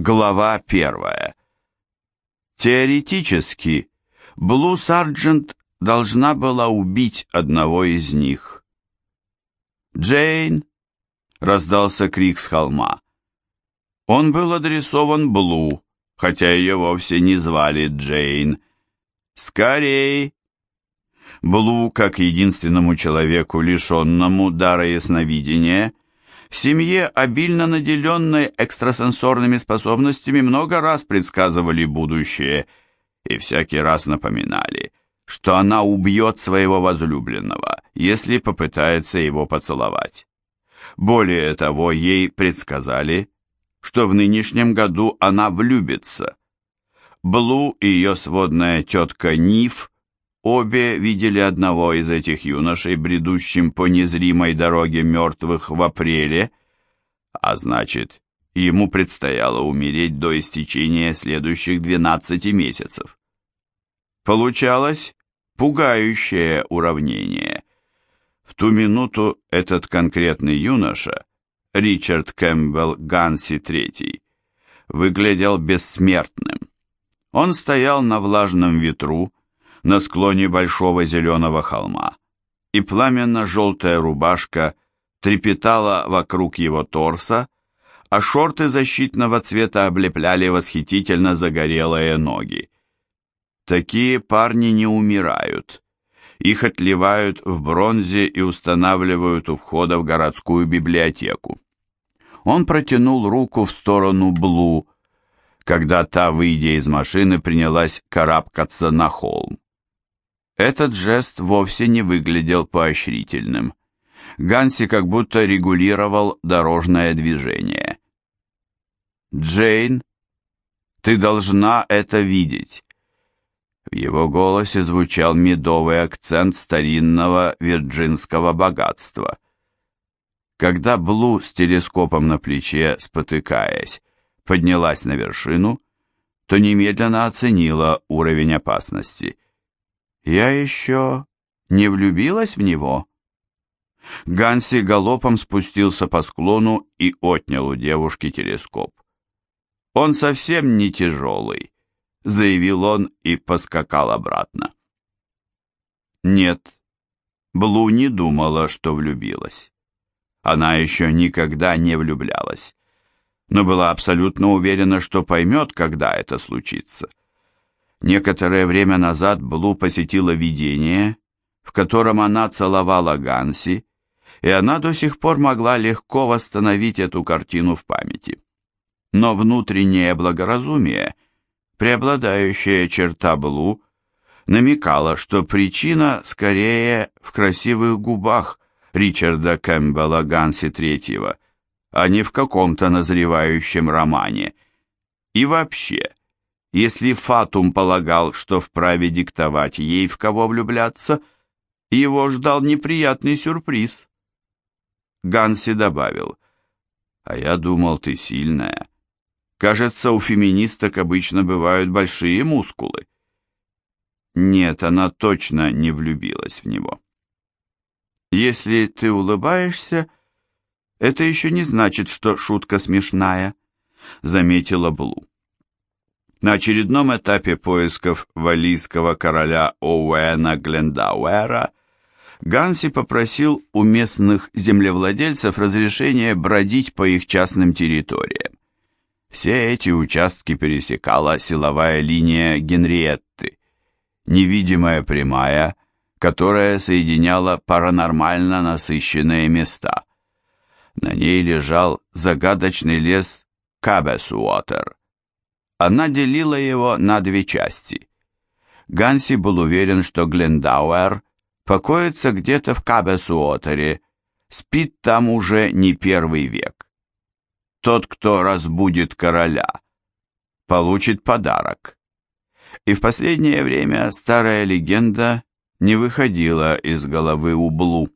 Глава первая. Теоретически, Блу Сарджент должна была убить одного из них. «Джейн!» — раздался крик с холма. Он был адресован Блу, хотя ее вовсе не звали Джейн. «Скорей!» Блу, как единственному человеку, лишенному дара ясновидения, в семье, обильно наделенной экстрасенсорными способностями, много раз предсказывали будущее и всякий раз напоминали, что она убьет своего возлюбленного, если попытается его поцеловать. Более того, ей предсказали, что в нынешнем году она влюбится. Блу и ее сводная тетка Ниф Обе видели одного из этих юношей, бредущим по незримой дороге мертвых в апреле, а значит, ему предстояло умереть до истечения следующих 12 месяцев. Получалось пугающее уравнение. В ту минуту этот конкретный юноша, Ричард Кэмпбелл Ганси III, выглядел бессмертным. Он стоял на влажном ветру, на склоне большого зеленого холма, и пламенно-желтая рубашка трепетала вокруг его торса, а шорты защитного цвета облепляли восхитительно загорелые ноги. Такие парни не умирают. Их отливают в бронзе и устанавливают у входа в городскую библиотеку. Он протянул руку в сторону Блу, когда та, выйдя из машины, принялась карабкаться на холм. Этот жест вовсе не выглядел поощрительным. Ганси как будто регулировал дорожное движение. «Джейн, ты должна это видеть!» В его голосе звучал медовый акцент старинного вирджинского богатства. Когда Блу с телескопом на плече, спотыкаясь, поднялась на вершину, то немедленно оценила уровень опасности – я еще не влюбилась в него. Ганси галопом спустился по склону и отнял у девушки телескоп. «Он совсем не тяжелый», — заявил он и поскакал обратно. Нет, Блу не думала, что влюбилась. Она еще никогда не влюблялась, но была абсолютно уверена, что поймет, когда это случится. Некоторое время назад Блу посетила видение, в котором она целовала Ганси, и она до сих пор могла легко восстановить эту картину в памяти. Но внутреннее благоразумие, преобладающая черта Блу, намекала, что причина скорее в красивых губах Ричарда Кэмпбелла Ганси Третьего, а не в каком-то назревающем романе. И вообще, если Фатум полагал, что вправе диктовать ей, в кого влюбляться, его ждал неприятный сюрприз. Ганси добавил, «А я думал, ты сильная. Кажется, у феминисток обычно бывают большие мускулы». Нет, она точно не влюбилась в него. «Если ты улыбаешься, это еще не значит, что шутка смешная», — заметила Блу. На очередном этапе поисков валийского короля Оуэна Глендауэра Ганси попросил у местных землевладельцев разрешения бродить по их частным территориям. Все эти участки пересекала силовая линия Генриетты, невидимая прямая, которая соединяла паранормально насыщенные места. На ней лежал загадочный лес Кабесуотер, она делила его на две части. Ганси был уверен, что Глендауэр покоится где-то в Кабесуотере, спит там уже не первый век. Тот, кто разбудит короля, получит подарок. И в последнее время старая легенда не выходила из головы Ублу.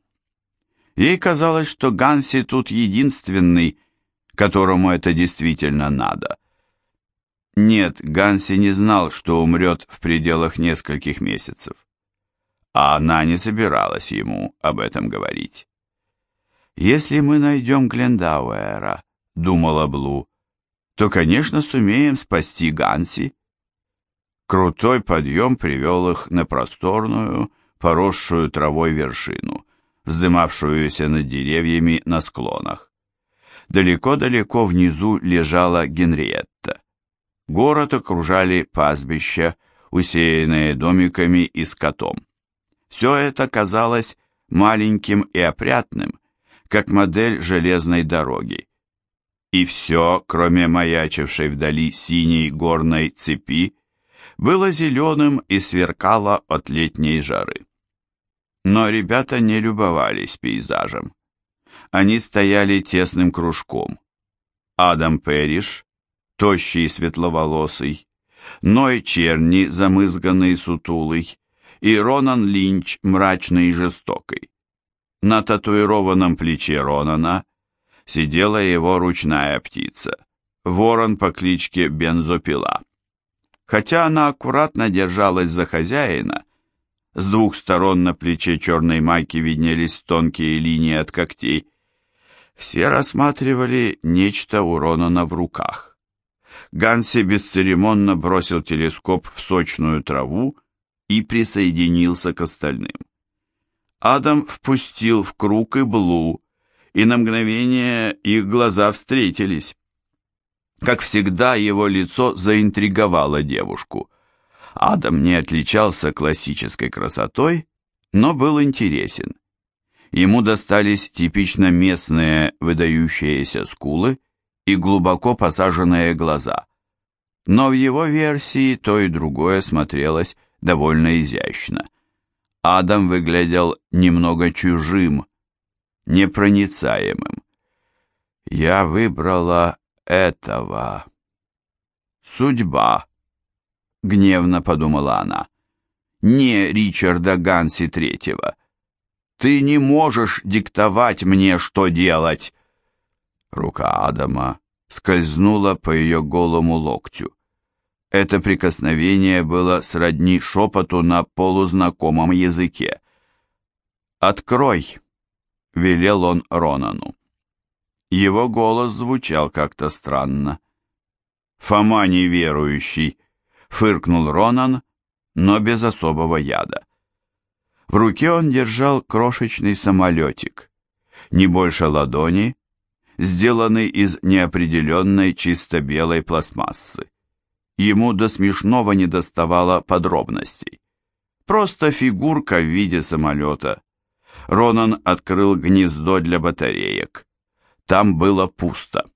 Ей казалось, что Ганси тут единственный, которому это действительно надо. Нет, Ганси не знал, что умрет в пределах нескольких месяцев. А она не собиралась ему об этом говорить. «Если мы найдем Глендауэра», — думала Блу, то, конечно, сумеем спасти Ганси. Крутой подъем привел их на просторную, поросшую травой вершину, вздымавшуюся над деревьями на склонах. Далеко-далеко внизу лежала Генриетта. Город окружали пастбища, усеянные домиками и скотом. Все это казалось маленьким и опрятным, как модель железной дороги. И все, кроме маячившей вдали синей горной цепи, было зеленым и сверкало от летней жары. Но ребята не любовались пейзажем. Они стояли тесным кружком. Адам Перриш, тощий и светловолосый, Ной Черни, замызганный и сутулый, и Ронан Линч, мрачный и жестокий. На татуированном плече Ронана сидела его ручная птица, ворон по кличке Бензопила. Хотя она аккуратно держалась за хозяина, с двух сторон на плече черной майки виднелись тонкие линии от когтей. Все рассматривали нечто у Ронана в руках. Ганси бесцеремонно бросил телескоп в сочную траву и присоединился к остальным. Адам впустил в круг и Блу, и на мгновение их глаза встретились. Как всегда, его лицо заинтриговало девушку. Адам не отличался классической красотой, но был интересен. Ему достались типично местные выдающиеся скулы и глубоко посаженные глаза. Но в его версии то и другое смотрелось довольно изящно. Адам выглядел немного чужим, непроницаемым. Я выбрала этого. Судьба, гневно подумала она. Не Ричарда Ганси Третьего. Ты не можешь диктовать мне, что делать. Рука Адама скользнула по ее голому локтю. Это прикосновение было сродни шепоту на полузнакомом языке. «Открой!» — велел он Ронану. Его голос звучал как-то странно. «Фома неверующий!» — фыркнул Ронан, но без особого яда. В руке он держал крошечный самолетик, не больше ладони, сделанный из неопределенной чисто белой пластмассы. Ему до смешного не доставало подробностей. Просто фигурка в виде самолета. Ронан открыл гнездо для батареек. Там было пусто.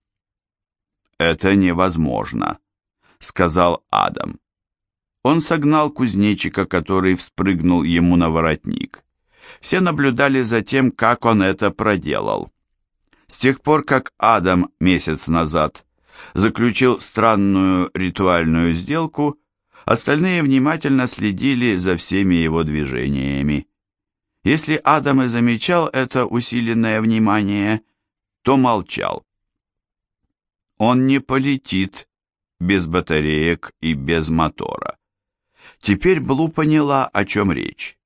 «Это невозможно», — сказал Адам. Он согнал кузнечика, который вспрыгнул ему на воротник. Все наблюдали за тем, как он это проделал. С тех пор, как Адам месяц назад заключил странную ритуальную сделку, остальные внимательно следили за всеми его движениями. Если Адам и замечал это усиленное внимание, то молчал. Он не полетит без батареек и без мотора. Теперь Блу поняла, о чем речь.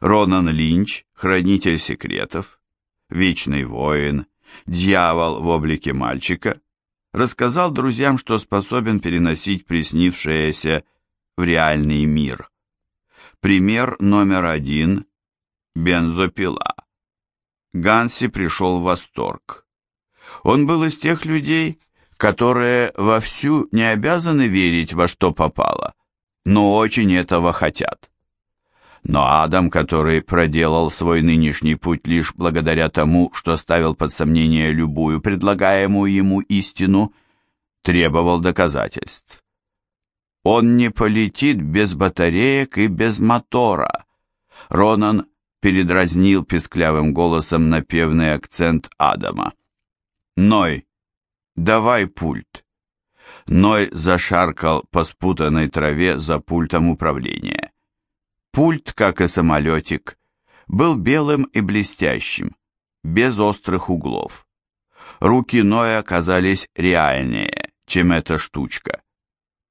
Ронан Линч, хранитель секретов, вечный воин, дьявол в облике мальчика, рассказал друзьям, что способен переносить приснившееся в реальный мир. Пример номер один – бензопила. Ганси пришел в восторг. Он был из тех людей, которые вовсю не обязаны верить во что попало, но очень этого хотят. Но Адам, который проделал свой нынешний путь лишь благодаря тому, что ставил под сомнение любую предлагаемую ему истину, требовал доказательств. Он не полетит без батареек и без мотора. Ронан передразнил песклявым голосом напевный акцент Адама. «Ной, давай пульт». Ной зашаркал по спутанной траве за пультом управления. Пульт, как и самолетик, был белым и блестящим, без острых углов. Руки Ноя оказались реальнее, чем эта штучка.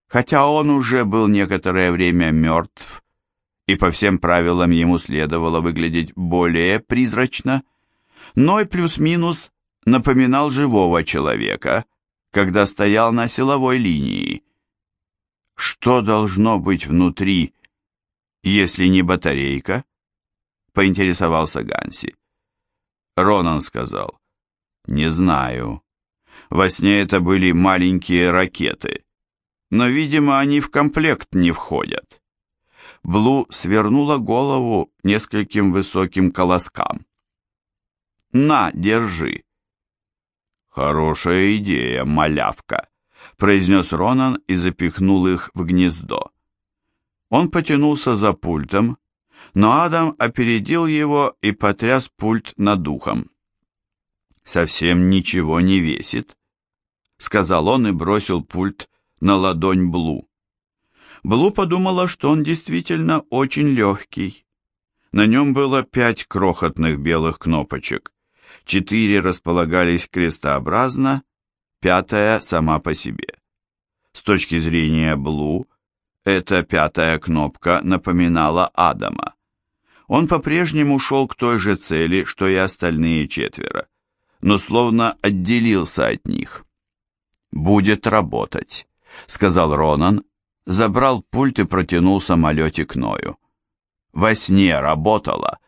Хотя он уже был некоторое время мертв, и по всем правилам ему следовало выглядеть более призрачно, Ной плюс-минус напоминал живого человека, когда стоял на силовой линии. Что должно быть внутри, если не батарейка? Поинтересовался Ганси. Ронан сказал, не знаю. Во сне это были маленькие ракеты, но, видимо, они в комплект не входят. Блу свернула голову нескольким высоким колоскам. «На, держи!» «Хорошая идея, малявка», — произнес Ронан и запихнул их в гнездо. Он потянулся за пультом, но Адам опередил его и потряс пульт над духом. «Совсем ничего не весит», — сказал он и бросил пульт на ладонь Блу. Блу подумала, что он действительно очень легкий. На нем было пять крохотных белых кнопочек. Четыре располагались крестообразно, пятая сама по себе. С точки зрения Блу, эта пятая кнопка напоминала Адама. Он по-прежнему шел к той же цели, что и остальные четверо, но словно отделился от них. «Будет работать», — сказал Ронан, забрал пульт и протянул самолетик Ною. «Во сне работала,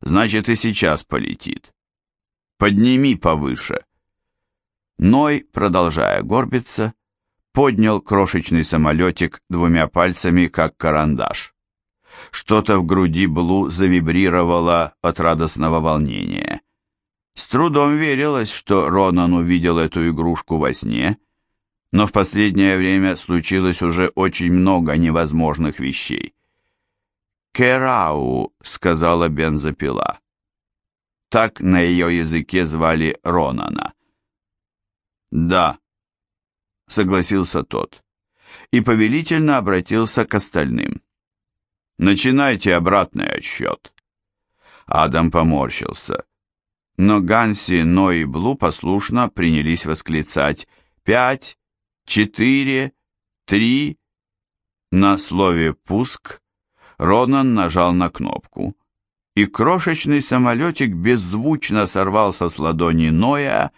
значит и сейчас полетит. Подними повыше». Ной, продолжая горбиться, поднял крошечный самолетик двумя пальцами, как карандаш. Что-то в груди Блу завибрировало от радостного волнения. С трудом верилось, что Ронан увидел эту игрушку во сне, но в последнее время случилось уже очень много невозможных вещей. «Керау», — сказала бензопила. Так на ее языке звали Ронана. «Да», — согласился тот, и повелительно обратился к остальным. «Начинайте обратный отсчет». Адам поморщился, но Ганси, Но и Блу послушно принялись восклицать «Пять! четыре, три. На слове «пуск» Ронан нажал на кнопку, и крошечный самолетик беззвучно сорвался с ладони Ноя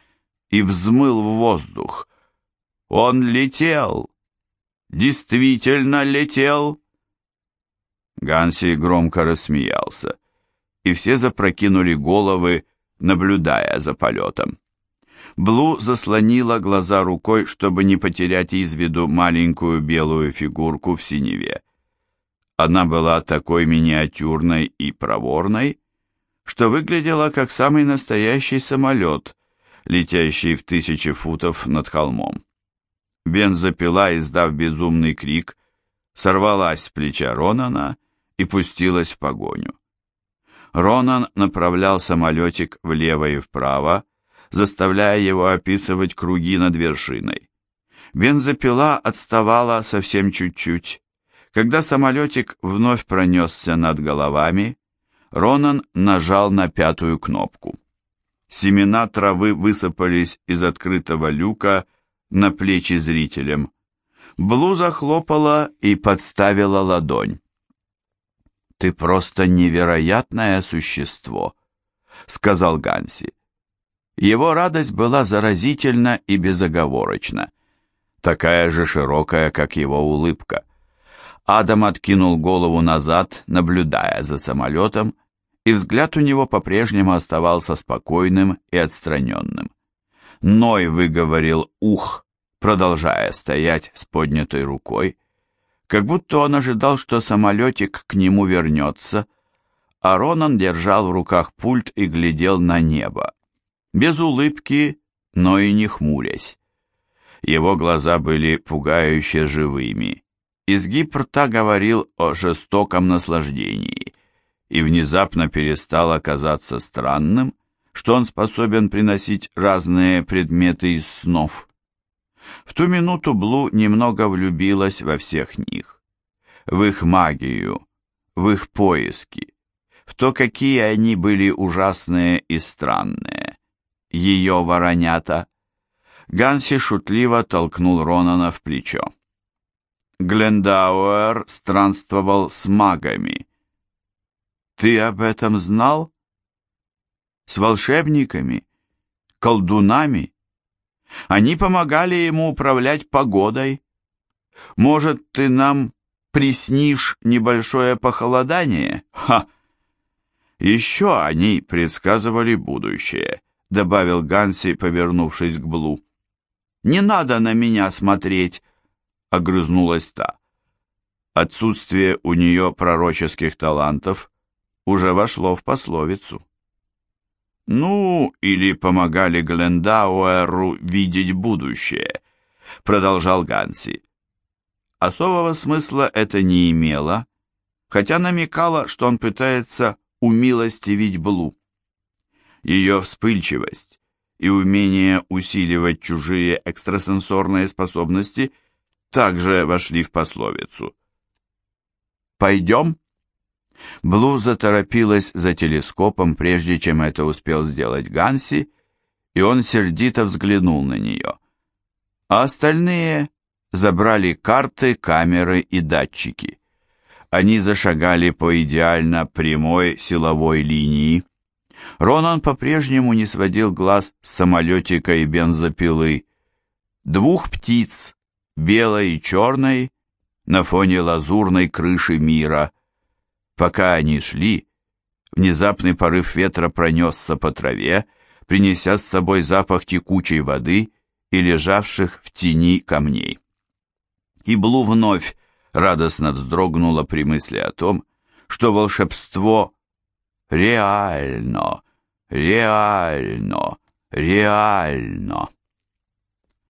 и взмыл в воздух. Он летел! Действительно летел! Ганси громко рассмеялся, и все запрокинули головы, наблюдая за полетом. Блу заслонила глаза рукой, чтобы не потерять из виду маленькую белую фигурку в синеве. Она была такой миниатюрной и проворной, что выглядела как самый настоящий самолет, летящий в тысячи футов над холмом. Бензопила, издав безумный крик, сорвалась с плеча Ронана и пустилась в погоню. Ронан направлял самолетик влево и вправо, заставляя его описывать круги над вершиной. Бензопила отставала совсем чуть-чуть. Когда самолетик вновь пронесся над головами, Ронан нажал на пятую кнопку. Семена травы высыпались из открытого люка на плечи зрителям. Блу захлопала и подставила ладонь. «Ты просто невероятное существо», — сказал Ганси. Его радость была заразительна и безоговорочна, такая же широкая, как его улыбка. Адам откинул голову назад, наблюдая за самолетом, и взгляд у него по-прежнему оставался спокойным и отстраненным. Ной выговорил «ух», продолжая стоять с поднятой рукой, как будто он ожидал, что самолетик к нему вернется, а Ронан держал в руках пульт и глядел на небо без улыбки, но и не хмурясь. Его глаза были пугающе живыми. Изгиб рта говорил о жестоком наслаждении, и внезапно перестало казаться странным, что он способен приносить разные предметы из снов. В ту минуту Блу немного влюбилась во всех них, в их магию, в их поиски, в то, какие они были ужасные и странные ее воронята. Ганси шутливо толкнул Ронана в плечо. Глендауэр странствовал с магами. Ты об этом знал? С волшебниками? Колдунами? Они помогали ему управлять погодой. Может, ты нам приснишь небольшое похолодание? Ха! Еще они предсказывали будущее, добавил Ганси, повернувшись к Блу. Не надо на меня смотреть, огрызнулась та. Отсутствие у нее пророческих талантов уже вошло в пословицу. «Ну, или помогали Глендауэру видеть будущее», — продолжал Ганси. Особого смысла это не имело, хотя намекало, что он пытается умилостивить Блу. Ее вспыльчивость и умение усиливать чужие экстрасенсорные способности также вошли в пословицу. «Пойдем?» Блу заторопилась за телескопом, прежде чем это успел сделать Ганси, и он сердито взглянул на нее. А остальные забрали карты, камеры и датчики. Они зашагали по идеально прямой силовой линии. Ронан по-прежнему не сводил глаз с самолетика и бензопилы. Двух птиц, белой и черной, на фоне лазурной крыши мира. Пока они шли, внезапный порыв ветра пронесся по траве, принеся с собой запах текучей воды и лежавших в тени камней. И Блу вновь радостно вздрогнула при мысли о том, что волшебство реально, реально, реально.